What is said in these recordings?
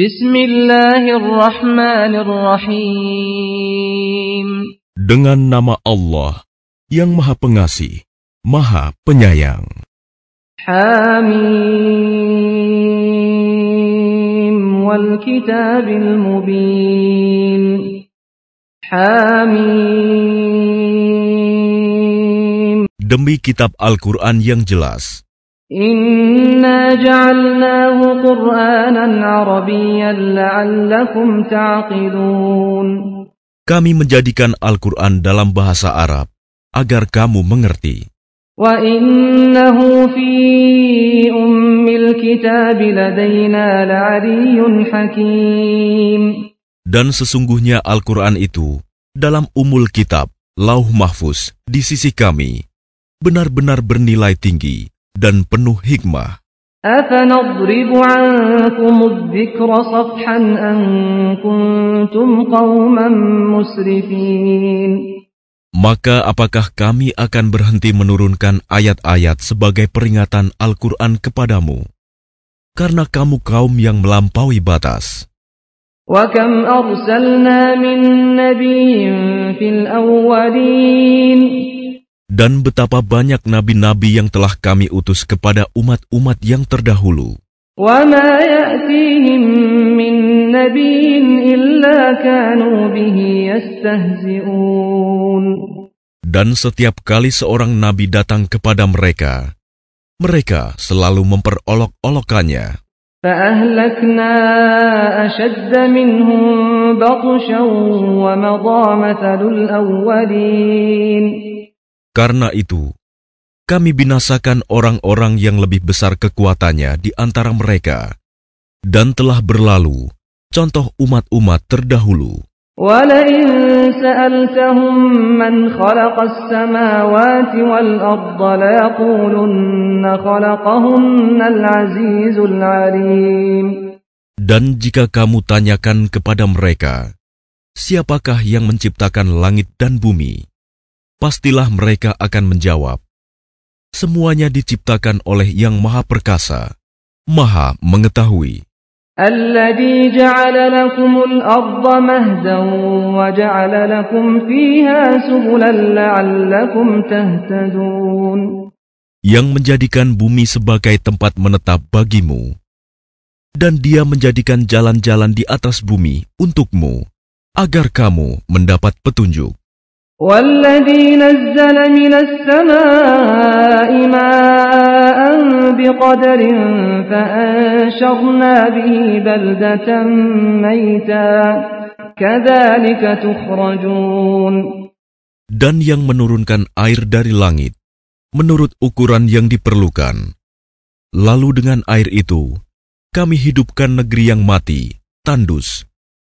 Bismillahirrahmanirrahim. Dengan nama Allah yang Maha Pengasih, Maha Penyayang. Hamim wal kitabil mubin. Hamim. Demi kitab Al-Quran yang jelas. Inna ja'alnahu Qur'anan Arabiyyan la'allakum ta'qilun. Kami menjadikan Al-Quran dalam bahasa Arab agar kamu mengerti. Wa innahu fi ummil kitab ladaina la'aliyyun hakim. Dan sesungguhnya Al-Quran itu dalam umul kitab, lauh mahfuz, di sisi kami, benar-benar bernilai tinggi dan penuh hikmah. أفنضرب عنكم الذكر صفحا أن كنتم قوما مسرفين Maka apakah kami akan berhenti menurunkan ayat-ayat sebagai peringatan Al-Quran kepadamu? Karena kamu kaum yang melampaui batas. وكم أرسلنا من نبي في الأولين Dan betapa banyak nabi-nabi yang telah kami utus kepada umat-umat yang terdahulu. وما يأتيهم من نبي إلا كانوا به يستهزئون Dan setiap kali seorang nabi datang kepada mereka, mereka selalu memperolok-olokannya. فأهلكنا أشد منهم بطشا ومضى مثل الأولين karena itu, kami binasakan orang-orang yang lebih besar kekuatannya di antara mereka, dan telah berlalu contoh umat-umat terdahulu. Dan jika kamu tanyakan kepada mereka, siapakah yang menciptakan langit dan bumi? Pastilah mereka akan menjawab, semuanya diciptakan oleh Yang Maha Perkasa, Maha Mengetahui. الذي جعل لكم الأرض مهدا وجعل لكم فيها سبلا لعلكم تهتدون yang menjadikan bumi sebagai tempat menetap bagimu, dan Dia menjadikan jalan-jalan di atas bumi untukmu, agar kamu mendapat petunjuk. والذي نزل من السماء ماء بقدر فأنشرنا به بلدة ميتا كذلك تخرجون Dan yang menurunkan air dari langit, menurut ukuran yang diperlukan. Lalu dengan air itu, kami hidupkan negeri yang mati, tandus.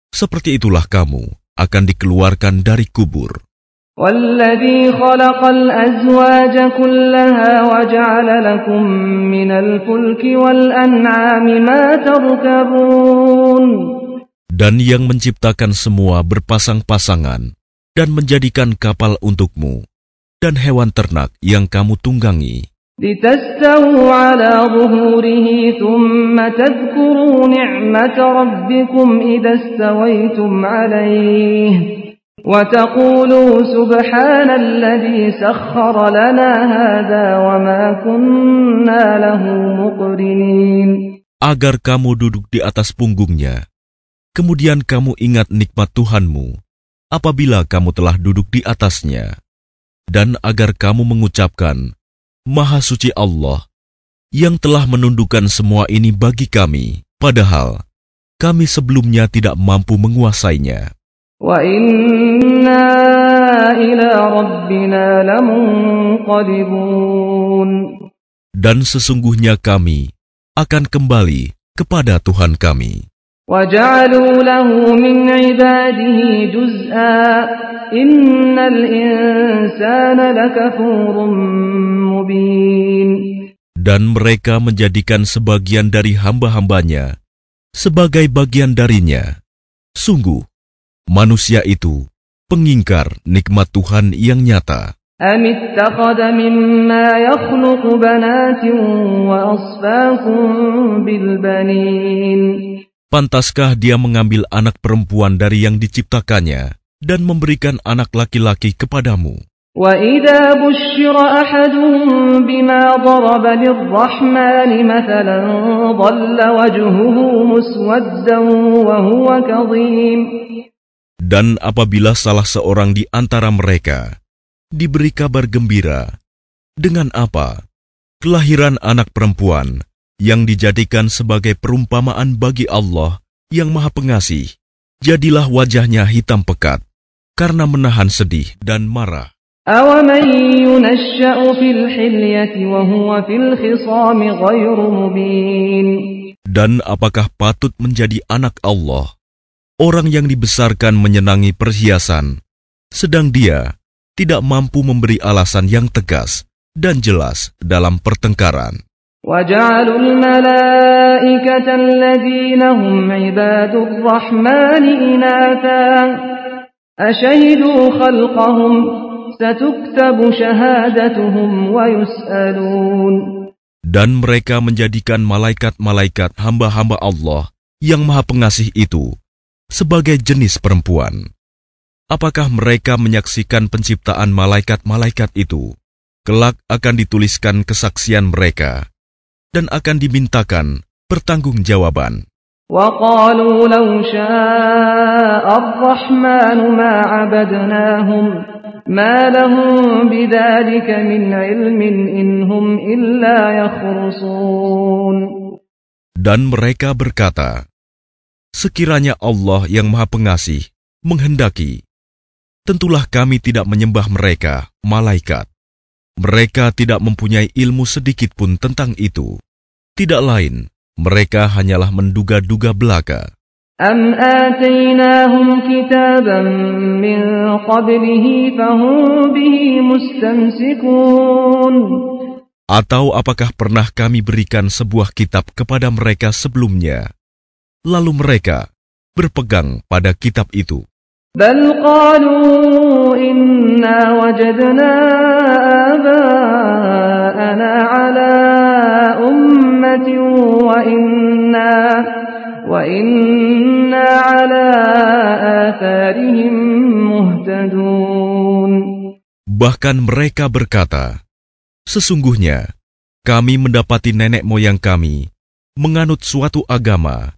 Seperti itulah kamu akan dikeluarkan dari kubur. والذي خلق الأزواج كلها وجعل لكم من الفلك والأنعام ما تركبون dan yang menciptakan semua berpasang-pasangan dan menjadikan kapal untukmu dan hewan ternak yang kamu tunggangi لتستووا على ظهوره ثم تذكروا نعمة ربكم إذا استويتم عليه وتقولوا سبحان الذي سخر لنا هذا وما كنا له مقرنين agar kamu duduk di atas punggungnya. Kemudian kamu ingat nikmat Tuhanmu apabila kamu telah duduk di atasnya. Dan agar kamu mengucapkan, Maha Suci Allah, yang telah menundukkan semua ini bagi kami, padahal kami sebelumnya tidak mampu menguasainya. Dan sesungguhnya kami akan kembali kepada Tuhan kami. Dan mereka menjadikan sebagian dari hamba-hambanya sebagai bagian darinya. Sungguh, manusia itu pengingkar nikmat Tuhan yang nyata. أم اتخذ مما يخلق بنات وأصفاكم بالبنين Pantaskah dia mengambil anak perempuan dari yang diciptakannya dan memberikan anak laki-laki kepadamu? وإذا بشر أحدهم بما ضرب للرحمن مثلا ظل وجهه مسودا وهو كظيم Dan apabila salah seorang di antara mereka diberi kabar gembira dengan apa kelahiran anak perempuan yang dijadikan sebagai perumpamaan bagi Allah yang Maha Pengasih, jadilah wajahnya hitam pekat karena menahan sedih dan marah. Dan apakah patut menjadi anak Allah orang yang dibesarkan menyenangi perhiasan, sedang dia tidak mampu memberi alasan yang tegas dan jelas dalam pertengkaran. وَجَعَلُوا الْمَلَائِكَةَ الَّذِينَ هُمْ عِبَادُ الرَّحْمَنِ إِنَاثًا أَشَهِدُوا خَلْقَهُمْ سَتُكْتَبُ شَهَادَتُهُمْ وَيُسْأَلُونَ Dan mereka menjadikan malaikat-malaikat hamba-hamba Allah yang maha pengasih itu sebagai jenis perempuan. Apakah mereka menyaksikan penciptaan malaikat-malaikat itu? Kelak akan dituliskan kesaksian mereka dan akan dimintakan pertanggungjawaban. وقالوا لو شاء الرحمن ما عبدناهم ما لهم بذلك من علم إن هم إلا يخرصون Dan mereka berkata, Sekiranya Allah yang Maha Pengasih menghendaki, tentulah kami tidak menyembah mereka, malaikat. Mereka tidak mempunyai ilmu sedikit pun tentang itu. Tidak lain, mereka hanyalah menduga-duga belaka. أم آتيناهم كتابا من قبله فهم به مستمسكون Atau apakah pernah kami berikan sebuah kitab kepada mereka sebelumnya, Lalu mereka berpegang pada kitab itu. Bahkan mereka berkata, Sesungguhnya, kami mendapati nenek moyang kami menganut suatu agama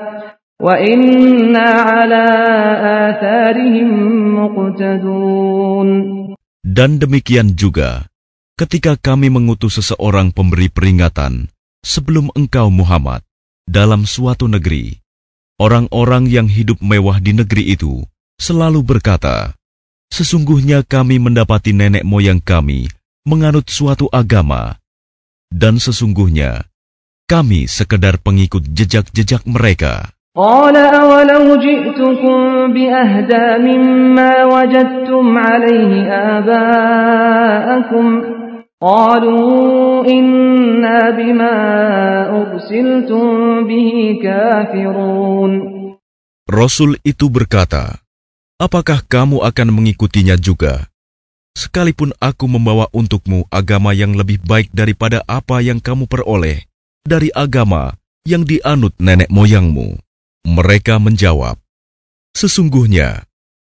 Dan demikian juga, ketika kami mengutus seseorang pemberi peringatan sebelum engkau Muhammad dalam suatu negeri, orang-orang yang hidup mewah di negeri itu selalu berkata, Sesungguhnya kami mendapati nenek moyang kami menganut suatu agama, dan sesungguhnya kami sekedar pengikut jejak-jejak mereka. قال أولو جئتكم بأهدى مما وجدتم عليه آباءكم قالوا إنا بما أرسلتم به كافرون Rasul itu berkata, Apakah kamu akan mengikutinya juga? Sekalipun aku membawa untukmu agama yang lebih baik daripada apa yang kamu peroleh dari agama yang dianut nenek moyangmu. Mereka menjawab, Sesungguhnya,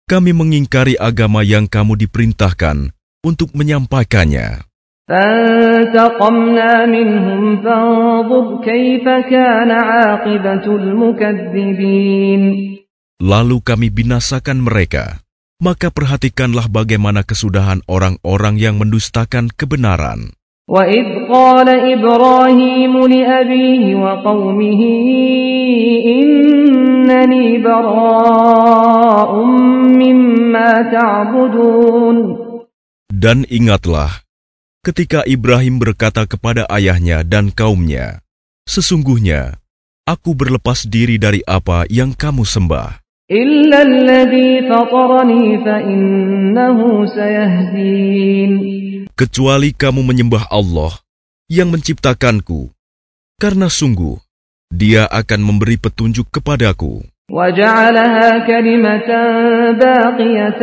kami mengingkari agama yang kamu diperintahkan untuk menyampaikannya. فانتقمنا منهم فانظر كيف كان عاقبة المكذبين Lalu kami binasakan mereka. Maka perhatikanlah bagaimana kesudahan orang-orang yang mendustakan kebenaran. وإذ قال إبراهيم لأبيه وقومه إنني براء مما تعبدون Dan ingatlah, ketika Ibrahim berkata kepada ayahnya dan kaumnya, Sesungguhnya, aku berlepas diri dari apa yang kamu sembah. إلا الذي فطرني فإنه سيهدين kecuali kamu menyembah Allah yang menciptakanku, karena sungguh Dia akan memberi petunjuk kepadaku. وجعلها كلمة باقية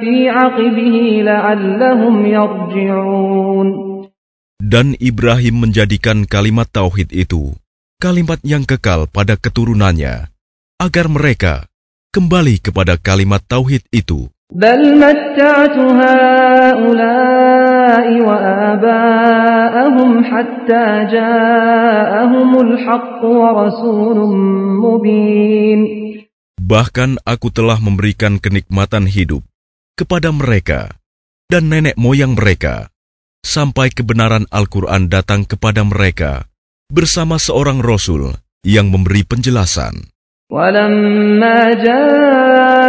في عقبه لعلهم يرجعون Dan Ibrahim menjadikan kalimat tauhid itu kalimat yang kekal pada keturunannya, agar mereka kembali kepada kalimat tauhid itu. بل متعت هؤلاء وآباءهم حتى جاءهم الحق ورسول مبين Bahkan aku telah memberikan kenikmatan hidup kepada mereka dan nenek moyang mereka, sampai kebenaran Al-Quran datang kepada mereka bersama seorang Rasul yang memberi penjelasan. ولما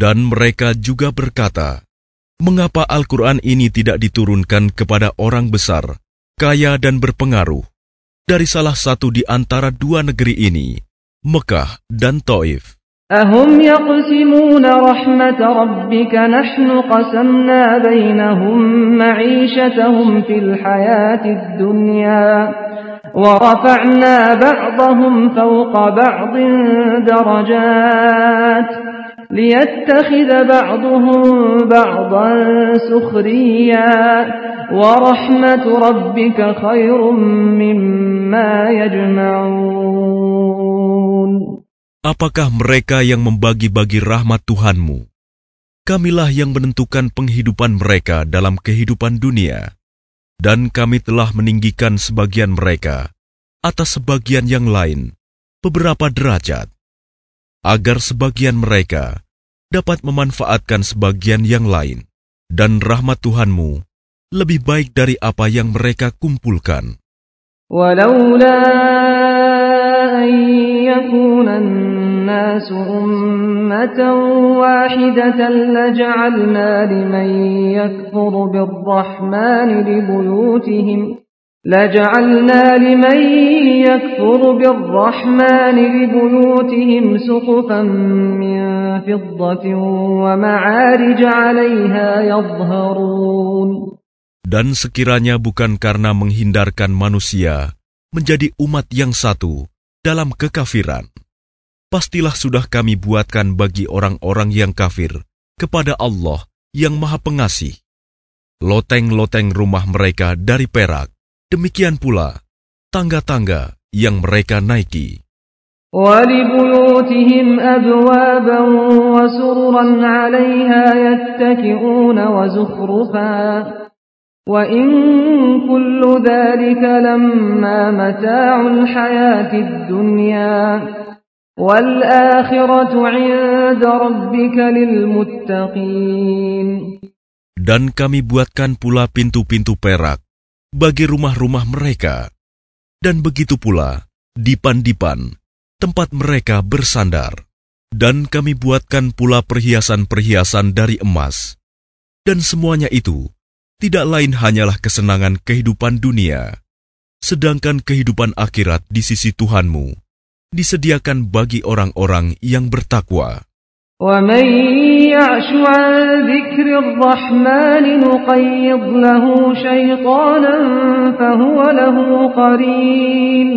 Dan mereka juga berkata, Mengapa Al-Quran ini tidak diturunkan kepada orang besar, kaya dan berpengaruh, dari salah satu di antara dua negeri ini, Mekah dan Taif? أهم يقسمون رحمة ربك نحن قسمنا بينهم معيشتهم في الحياة الدنيا ورفعنا بعضهم فوق بعض درجات ليتخذ بعضهم بعضا سخريا ورحمة ربك خير مما يجمعون Apakah mereka yang membagi-bagi rahmat Tuhanmu? Kamilah yang menentukan penghidupan mereka dalam kehidupan dunia, dan kami telah meninggikan sebagian mereka atas sebagian yang lain beberapa derajat, agar sebagian mereka dapat memanfaatkan sebagian yang lain, dan rahmat Tuhanmu lebih baik dari apa yang mereka kumpulkan. ولولا أن يكون الناس أمة واحدة لجعلنا لمن يكفر بالرحمن لبيوتهم لجعلنا لمن يكفر بالرحمن لبيوتهم سقفا من فضة ومعارج عليها يظهرون Dan sekiranya bukan karena menghindarkan manusia menjadi umat yang satu dalam kekafiran, pastilah sudah kami buatkan bagi orang-orang yang kafir kepada Allah yang Maha Pengasih. Loteng-loteng rumah mereka dari perak, demikian pula tangga-tangga yang mereka naiki. ولبيوتهم أبوابا وسررا عليها يتكئون وزخرفا وإن كل ذلك لما متاع الحياة الدنيا والآخرة عند ربك للمتقين Dan kami buatkan pula pintu-pintu perak bagi rumah-rumah mereka, dan begitu pula dipan-dipan tempat mereka bersandar. Dan kami buatkan pula perhiasan-perhiasan dari emas, dan semuanya itu tidak lain hanyalah kesenangan kehidupan dunia, sedangkan kehidupan akhirat di sisi Tuhanmu disediakan bagi orang-orang yang bertakwa. ومن يعش عن ذكر الرحمن نقيض له شيطانا فهو له قرين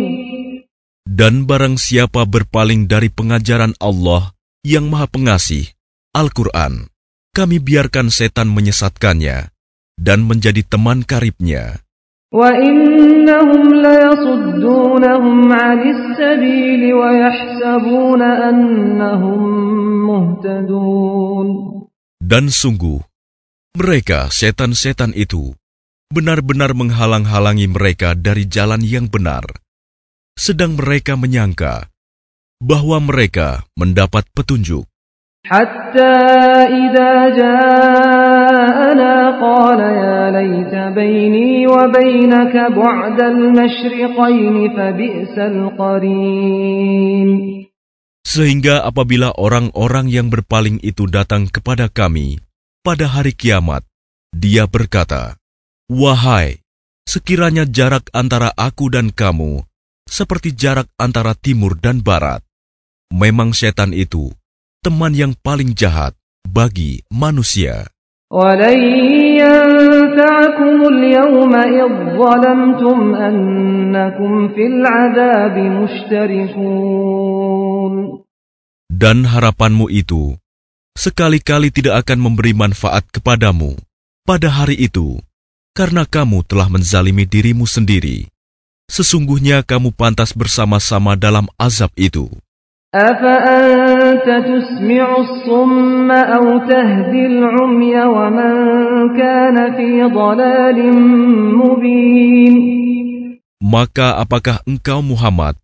Dan barang siapa berpaling dari pengajaran Allah yang Maha Pengasih, Al-Quran, kami biarkan setan menyesatkannya dan menjadi teman karibnya. وإنهم ليصدونهم عن السبيل ويحسبون أنهم مهتدون Dan sungguh, mereka setan-setan itu benar-benar menghalang-halangi mereka dari jalan yang benar, sedang mereka menyangka bahwa mereka mendapat petunjuk. حتى إذا جاءنا قال يا ليت بيني وبينك بعد المشرقين فبئس القرين Sehingga apabila orang-orang yang berpaling itu datang kepada kami pada hari kiamat, dia berkata, Wahai, sekiranya jarak antara aku dan kamu seperti jarak antara timur dan barat, memang setan itu teman yang paling jahat bagi manusia. ولن ينفعكم اليوم إذ ظلمتم أنكم في العذاب مشتركون Dan harapanmu itu sekali-kali tidak akan memberi manfaat kepadamu pada hari itu, karena kamu telah menzalimi dirimu sendiri. Sesungguhnya kamu pantas bersama-sama dalam azab itu. أفأنت تسمع الصم أو تهدي العمي ومن كان في ضلال مبين Maka apakah engkau Muhammad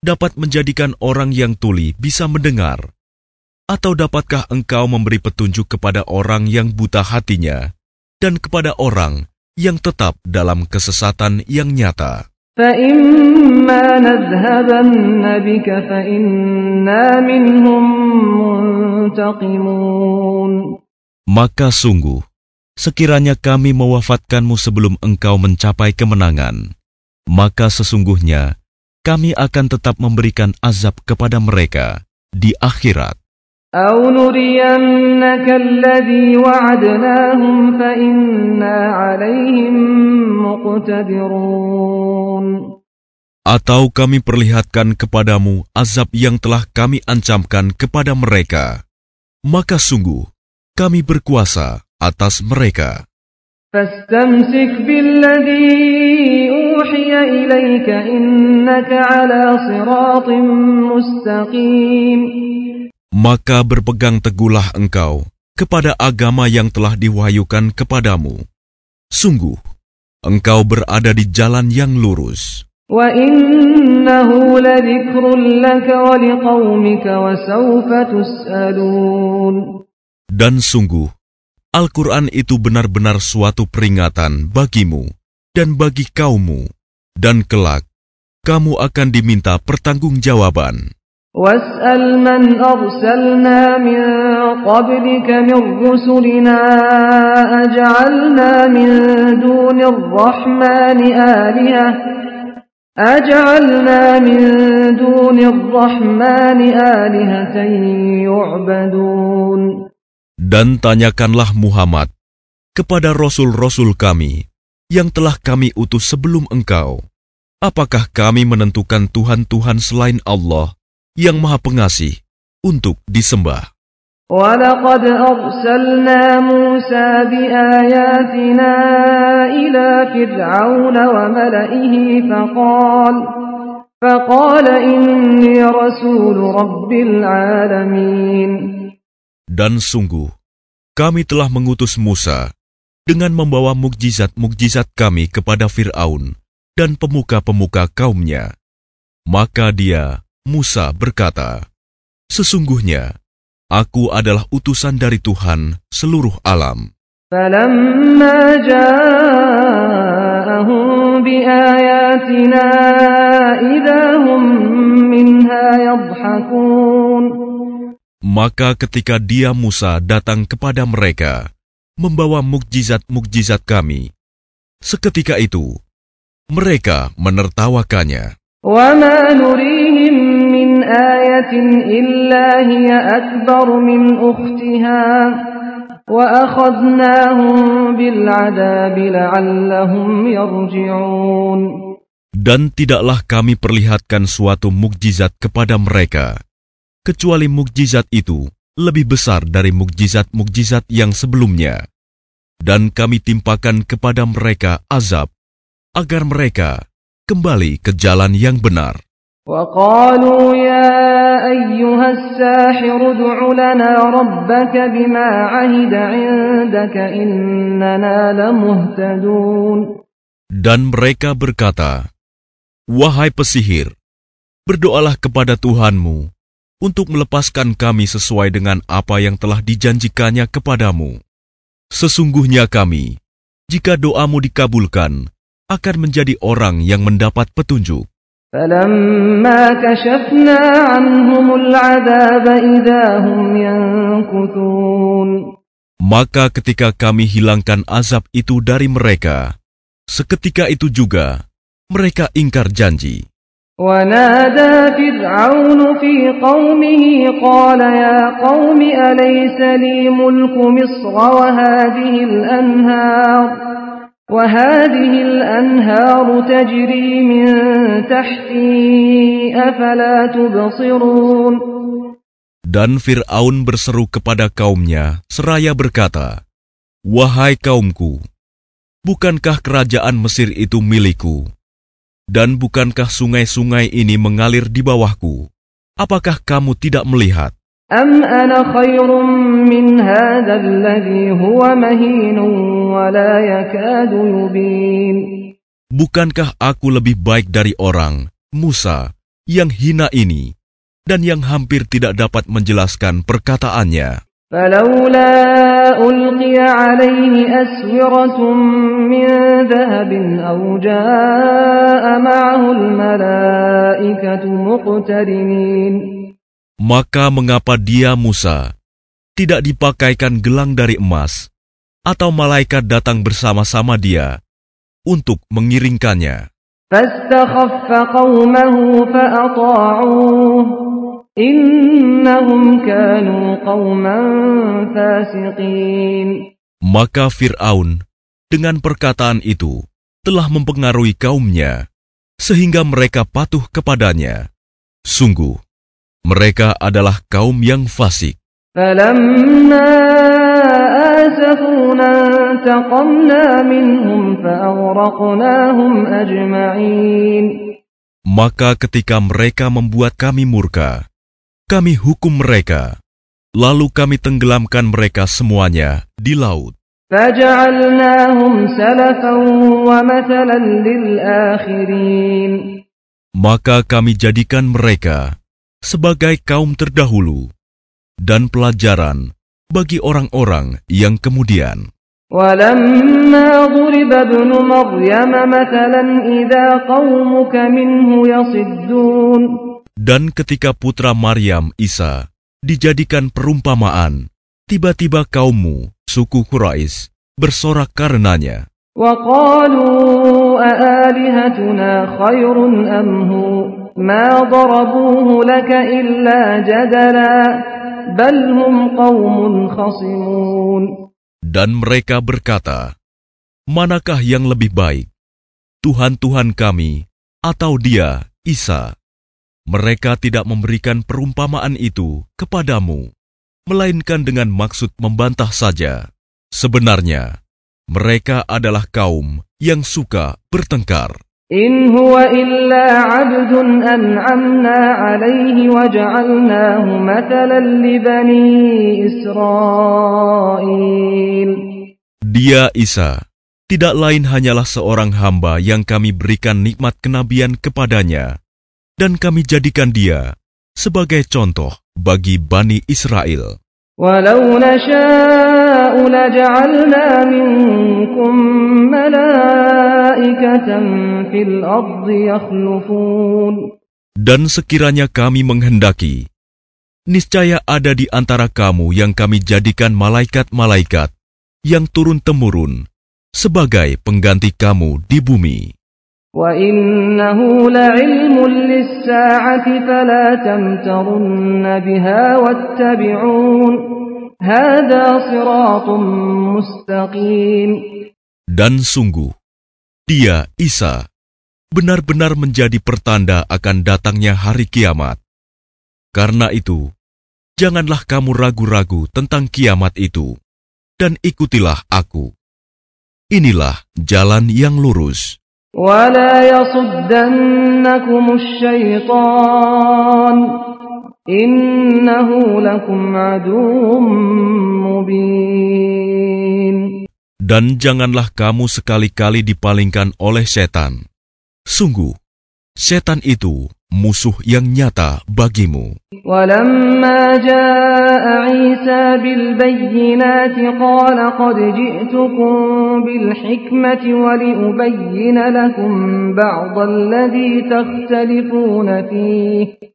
dapat menjadikan orang yang tuli bisa mendengar? Atau dapatkah engkau memberi petunjuk kepada orang yang buta hatinya dan kepada orang yang tetap dalam kesesatan yang nyata? فإما نذهبن بك فإنا منهم منتقمون Maka sungguh, sekiranya kami mewafatkanmu sebelum engkau mencapai kemenangan, maka sesungguhnya kami akan tetap memberikan azab kepada mereka di akhirat. أو نرينك الذي وعدناهم فإنا عليهم مقتدرون Atau kami perlihatkan kepadamu azab yang telah kami ancamkan kepada mereka, maka sungguh kami berkuasa atas mereka. فاستمسك بالذي أوحي إليك إنك على صراط مستقيم maka berpegang teguhlah engkau kepada agama yang telah diwahyukan kepadamu. Sungguh, engkau berada di jalan yang lurus. Dan sungguh, Al-Quran itu benar-benar suatu peringatan bagimu dan bagi kaummu, dan kelak kamu akan diminta pertanggungjawaban. واسأل من أرسلنا من قبلك من رسلنا أجعلنا من دون الرحمن آلهة أجعلنا من دون الرحمن آلهة يعبدون Dan tanyakanlah Muhammad kepada rasul-rasul kami yang telah kami utus sebelum engkau. Apakah kami menentukan Tuhan-Tuhan selain Allah yang Maha Pengasih untuk disembah? ولقد أرسلنا موسى بآياتنا إلى فرعون وملئه فقال فقال إني رسول رب العالمين Dan sungguh, kami telah mengutus Musa dengan membawa mukjizat-mukjizat kami kepada Fir'aun dan pemuka-pemuka kaumnya. Maka dia, Musa berkata, Sesungguhnya, aku adalah utusan dari Tuhan seluruh alam. فلما جاءهم بآياتنا إذا هم منها يضحكون Maka ketika dia Musa datang kepada mereka, membawa mukjizat-mukjizat kami, seketika itu mereka menertawakannya. وما نريهم من آية إلا هي أكبر من أختها وأخذناهم بالعذاب لعلهم يرجعون Dan tidaklah kami perlihatkan suatu mukjizat kepada mereka, kecuali mukjizat itu lebih besar dari mukjizat-mukjizat yang sebelumnya. Dan kami timpakan kepada mereka azab, agar mereka kembali ke jalan yang benar. وقالوا يا أيها الساحر ادع لنا ربك بما عهد عندك إننا لمهتدون Dan mereka berkata, Wahai pesihir, berdoalah kepada Tuhanmu untuk melepaskan kami sesuai dengan apa yang telah dijanjikannya kepadamu. Sesungguhnya kami, jika doamu dikabulkan, akan menjadi orang yang mendapat petunjuk. فلما كشفنا عنهم العذاب إذا هم ينكثون Maka ketika kami hilangkan azab itu dari mereka, seketika itu juga mereka ingkar janji. ونادى فرعون في قومه قال يا قوم أليس لي ملك مصر وهذه الأنهار وهذه الأنهار تجري من تحتي أفلا تبصرون Dan Fir'aun berseru kepada kaumnya seraya berkata, Wahai kaumku, bukankah kerajaan Mesir itu milikku? Dan bukankah sungai-sungai ini mengalir di bawahku? Apakah kamu tidak melihat? أم أنا خير من هذا الذي هو مهين ولا يكاد يبين Bukankah aku lebih baik dari orang, Musa, yang hina ini, dan yang hampir tidak dapat menjelaskan perkataannya? فلولا ألقي عليه أسورة من ذهب أو جاء معه الملائكة مقترنين Maka mengapa dia Musa tidak dipakaikan gelang dari emas atau malaikat datang bersama-sama dia untuk mengiringkannya? Maka Fir'aun dengan perkataan itu telah mempengaruhi kaumnya sehingga mereka patuh kepadanya. Sungguh, mereka adalah kaum yang fasik. Maka ketika mereka membuat kami murka, kami hukum mereka, lalu kami tenggelamkan mereka semuanya di laut. Maka kami jadikan mereka sebagai kaum terdahulu dan pelajaran bagi orang-orang yang kemudian. ولما ضرب ابن مريم مثلا إذا قومك منه يصدون Dan ketika putra Maryam Isa dijadikan perumpamaan, tiba-tiba kaummu, suku Quraisy, bersorak karenanya. وقالوا أآلهتنا خير أم هو ما ضربوه لك إلا جدلا بل هم قوم خصمون Dan mereka berkata, Manakah yang lebih baik, Tuhan-Tuhan kami atau dia, Isa? Mereka tidak memberikan perumpamaan itu kepadamu, melainkan dengan maksud membantah saja. Sebenarnya, mereka adalah kaum yang suka bertengkar. إن هو إلا عبد أنعمنا عليه وجعلناه مثلا لبني إسرائيل Dia Isa, tidak lain hanyalah seorang hamba yang kami berikan nikmat kenabian kepadanya, dan kami jadikan dia sebagai contoh bagi Bani Israel. ولو نشاء لجعلنا منكم ملائكة في الأرض يخلفون Dan sekiranya kami menghendaki, niscaya ada di antara kamu yang kami jadikan malaikat-malaikat yang turun-temurun sebagai pengganti kamu di bumi. وإنه لعلم للساعة فلا تمترن بها واتبعون هذا صراط مستقيم Dan sungguh, dia, Isa, benar-benar menjadi pertanda akan datangnya hari kiamat. Karena itu, janganlah kamu ragu-ragu tentang kiamat itu, dan ikutilah aku. Inilah jalan yang lurus. ولا يصدنكم الشيطان Innahu lakum mubin. Dan janganlah kamu sekali-kali dipalingkan oleh setan. Sungguh, setan itu musuh yang nyata bagimu. Walamma jaa Isa bil bayyinati qala qad ji'tukum bil hikmati wa li ubayyina lakum ba'd alladhi takhtalifuna fihi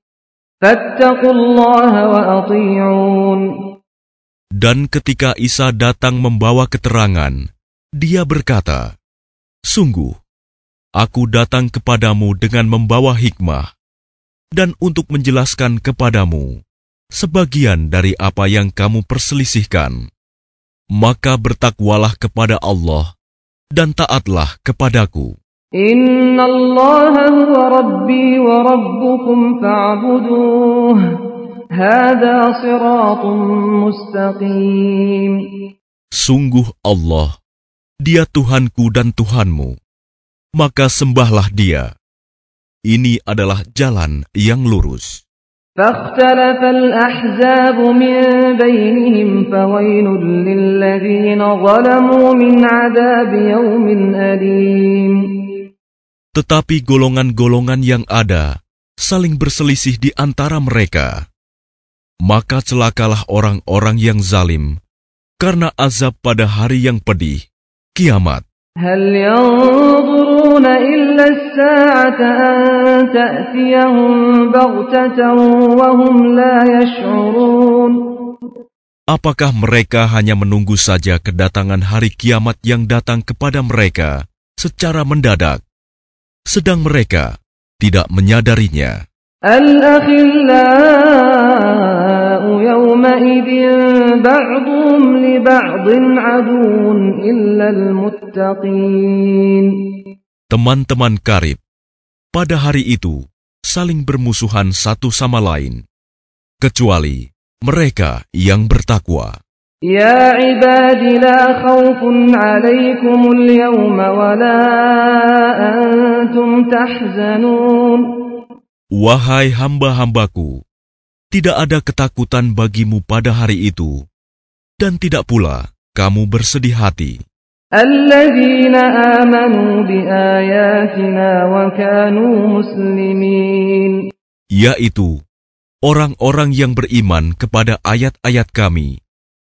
dan ketika Isa datang membawa keterangan, dia berkata, Sungguh, aku datang kepadamu dengan membawa hikmah, dan untuk menjelaskan kepadamu sebagian dari apa yang kamu perselisihkan. Maka bertakwalah kepada Allah dan taatlah kepadaku. إن الله هو ربي وربكم فاعبدوه هذا صراط مستقيم Sungguh Allah, Dia Tuhanku dan Tuhanmu, maka sembahlah Dia. Ini adalah jalan yang lurus. فاختلف الأحزاب من بينهم فويل للذين ظلموا من عذاب يوم أليم Tetapi golongan-golongan yang ada saling berselisih di antara mereka. Maka celakalah orang-orang yang zalim karena azab pada hari yang pedih, kiamat. هل ينظرون إلا الساعة أن تأتيهم بغتة وهم لا يشعرون Apakah mereka hanya menunggu saja kedatangan hari kiamat yang datang kepada mereka secara mendadak, sedang mereka tidak menyadarinya. Teman-teman karib pada hari itu saling bermusuhan satu sama lain, kecuali mereka yang bertakwa. يا عباد لا خوف عليكم اليوم ولا أنتم تحزنون Wahai hamba-hambaku, tidak ada ketakutan bagimu pada hari itu, dan tidak pula kamu bersedih hati. الذين آمنوا بآياتنا وكانوا مسلمين yaitu orang-orang yang beriman kepada ayat-ayat kami,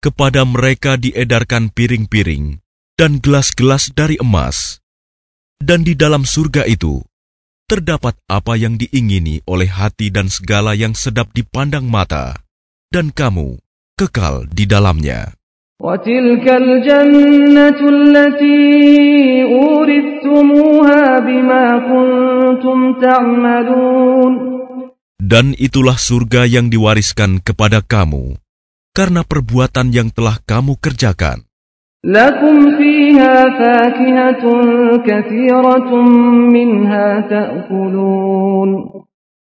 Kepada mereka diedarkan piring-piring dan gelas-gelas dari emas. Dan di dalam surga itu terdapat apa yang diingini oleh hati dan segala yang sedap dipandang mata, dan kamu kekal di dalamnya. وتلك الجنة التي أورثتموها بما كنتم تعملون Dan itulah surga yang diwariskan kepada kamu karena perbuatan yang telah kamu kerjakan. Lakum fiha fakihatun kathiratun minha ta'kulun.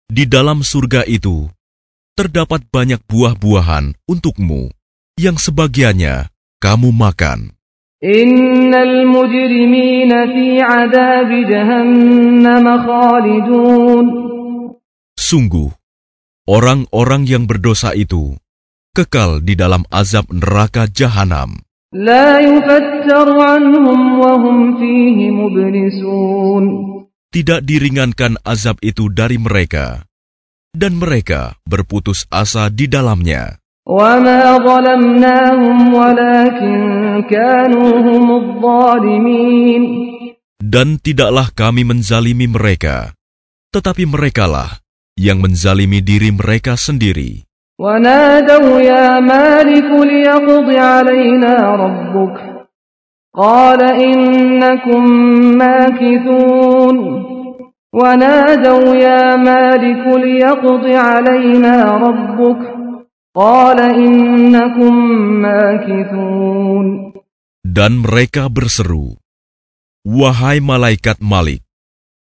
Di dalam surga itu, terdapat banyak buah-buahan untukmu, yang sebagiannya kamu makan. Innal mujrimina fi khalidun. Sungguh, orang-orang yang berdosa itu kekal di dalam azab neraka jahanam. Tidak diringankan azab itu dari mereka, dan mereka berputus asa di dalamnya. Dan tidaklah kami menzalimi mereka, tetapi merekalah yang menzalimi diri mereka sendiri. ونادوا يا مالك ليقض علينا ربك قال إنكم ماكثون ونادوا يا مالك ليقض علينا ربك قال إنكم ماكثون Dan mereka berseru, Wahai malaikat Malik,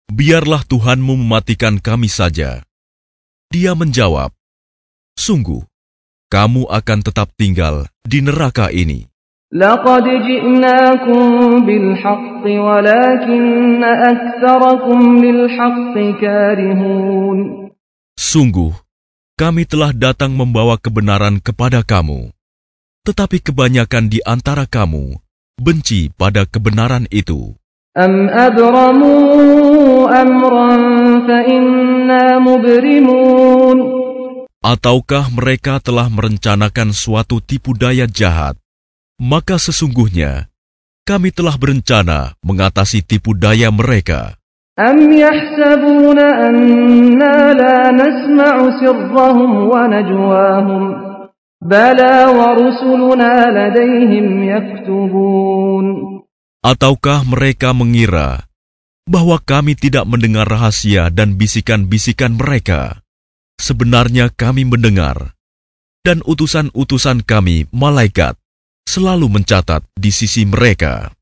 biarlah Tuhanmu mematikan kami saja. Dia menjawab, Sungguh, kamu akan tetap tinggal di neraka ini. لقد جئناكم بالحق ولكن أكثركم للحق كارهون Sungguh, kami telah datang membawa kebenaran kepada kamu, tetapi kebanyakan di antara kamu benci pada kebenaran itu. أم أبرموا أمرا فإنا مبرمون Ataukah mereka telah merencanakan suatu tipu daya jahat? Maka sesungguhnya kami telah berencana mengatasi tipu daya mereka. أم يحسبون أنا لا نسمع سرهم ونجواهم بلى ورسلنا لديهم يكتبون Ataukah mereka mengira bahwa kami tidak mendengar rahasia dan bisikan-bisikan mereka? Sebenarnya kami mendengar, dan utusan-utusan kami, malaikat, selalu mencatat di sisi mereka.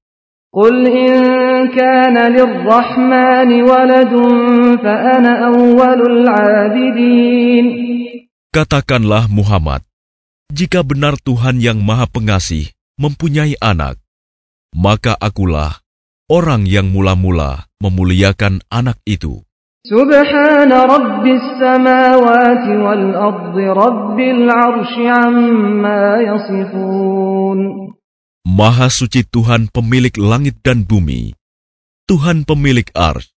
قل إن كان للرحمن ولد فأنا أول العابدين Katakanlah Muhammad, jika benar Tuhan yang Maha Pengasih mempunyai anak, maka akulah orang yang mula-mula memuliakan anak itu. سبحان رب السماوات والأرض رب العرش عما يصفون Maha suci Tuhan pemilik langit dan bumi, Tuhan pemilik ars,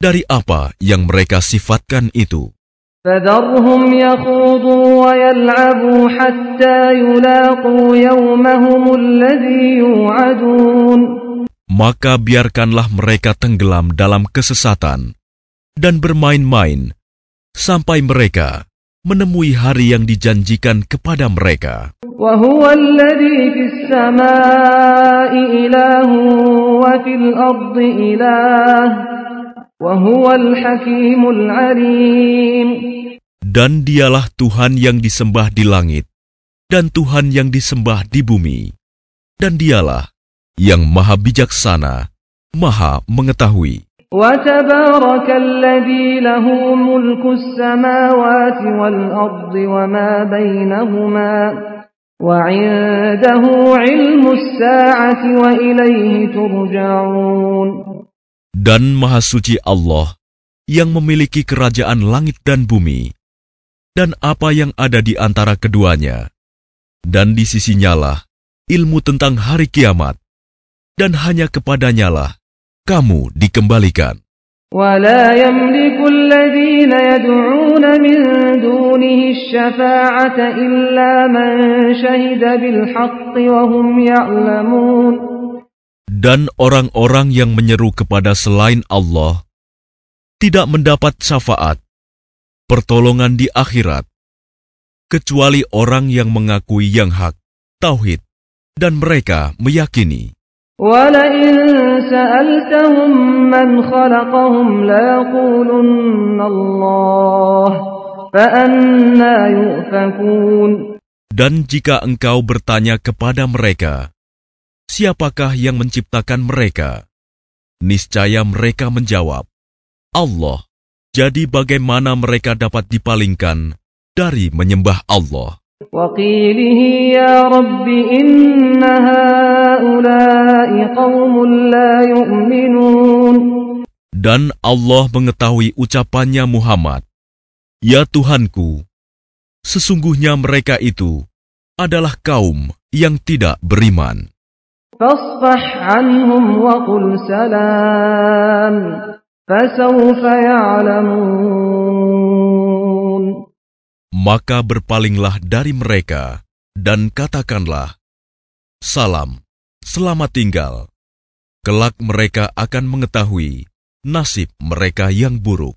dari apa yang mereka sifatkan itu. فذرهم يخوضوا ويلعبوا حتى يلاقوا يومهم الذي يوعدون maka biarkanlah mereka tenggelam dalam kesesatan dan bermain-main sampai mereka menemui hari yang dijanjikan kepada mereka. Dan dialah Tuhan yang disembah di langit, dan Tuhan yang disembah di bumi, dan dialah yang maha bijaksana, maha mengetahui. وتبارك الذي له ملك السماوات والأرض وما بينهما وعنده علم الساعة وإليه ترجعون Dan maha suci Allah yang memiliki kerajaan langit dan bumi, dan apa yang ada di antara keduanya. Dan di sisinyalah ilmu tentang hari kiamat, dan hanya kepadanyalah kamu dikembalikan. ولا يملك الذين يدعون من دونه الشفاعة إلا من شهد بالحق وهم يعلمون Dan orang-orang yang menyeru kepada selain Allah tidak mendapat syafaat, pertolongan di akhirat, kecuali orang yang mengakui yang hak, tauhid, dan mereka meyakini. ولئن سألتهم من خلقهم ليقولن الله فأنا يؤفكون Dan jika engkau bertanya kepada mereka, siapakah yang menciptakan mereka? Niscaya mereka menjawab, Allah. Jadi bagaimana mereka dapat dipalingkan dari menyembah Allah? وقيله يا رب إن هؤلاء قوم لا يؤمنون Dan Allah mengetahui ucapannya Muhammad, Ya Tuhanku, sesungguhnya mereka itu adalah kaum yang tidak beriman. Maka berpalinglah dari mereka dan katakanlah, Salam, selamat tinggal. Kelak mereka akan mengetahui nasib mereka yang buruk.